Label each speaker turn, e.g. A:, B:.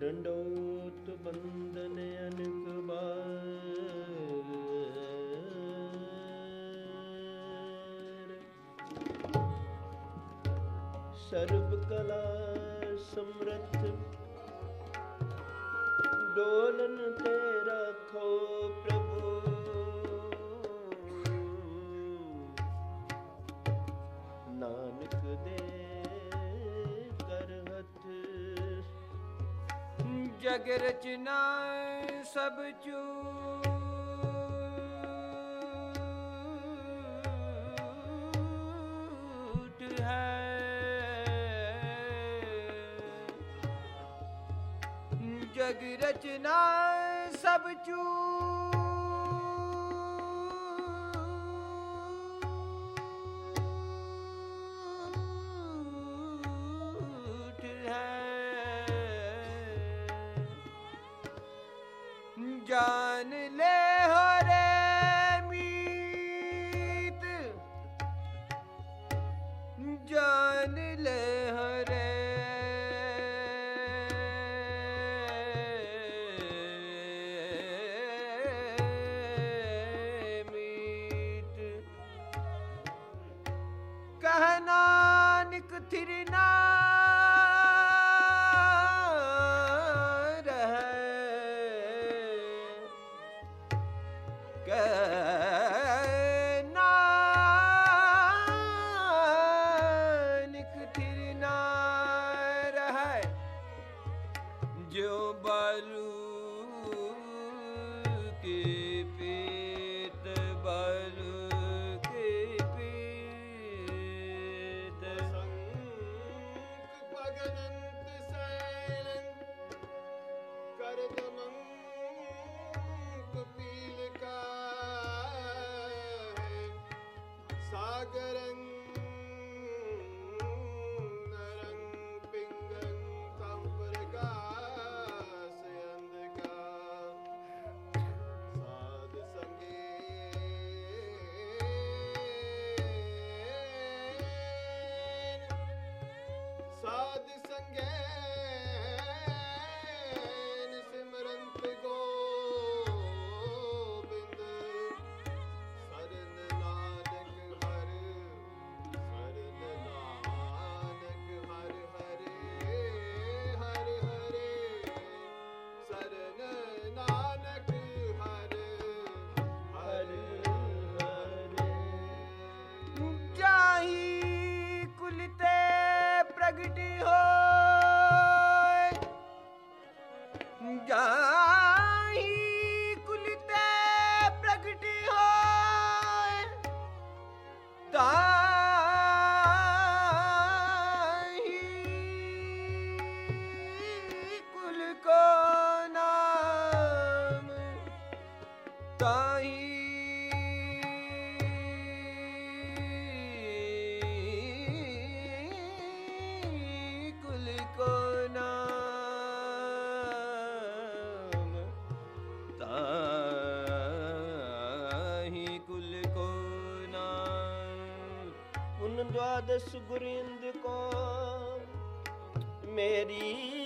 A: ਦੰਡੋਤ ਬੰਦਨ ਅਨਕ ਬਾਰ ਸਰਬ ਕਲਾ ਸਮਰਥ ਡੋਲਨ ਤੇ ਰੱਖੋ ਪ੍ਰਭੂ।
B: ਜਗ ਰਚਨਾ ਸਭ ਝੂਠ ਹੈ। ਜਗ ਰਚਨਾ ਸਭ ਚੂ ਜਾਨ ਲੈ ਹੋ ਰੇ ਮੀਤ। ਜਨ ਲੈ ਹੋ ਰੇ ਮੀਤ। ਕਹ ਨਾਨਕ ਥਿਰ ਨਾ सागरं ਪ੍ਰਗਟ ਹੋਏ। ਜਾਹੀ ਕੁਲ ਤੇ ਹੋਏ। ਤਾਹੀ ਕੁਲ ਕੋ ਨਾਮ। ਤਾਹੀ
A: ਉਨ ਗੁਰਿੰਦ ਕੋ ਮੇਰੀ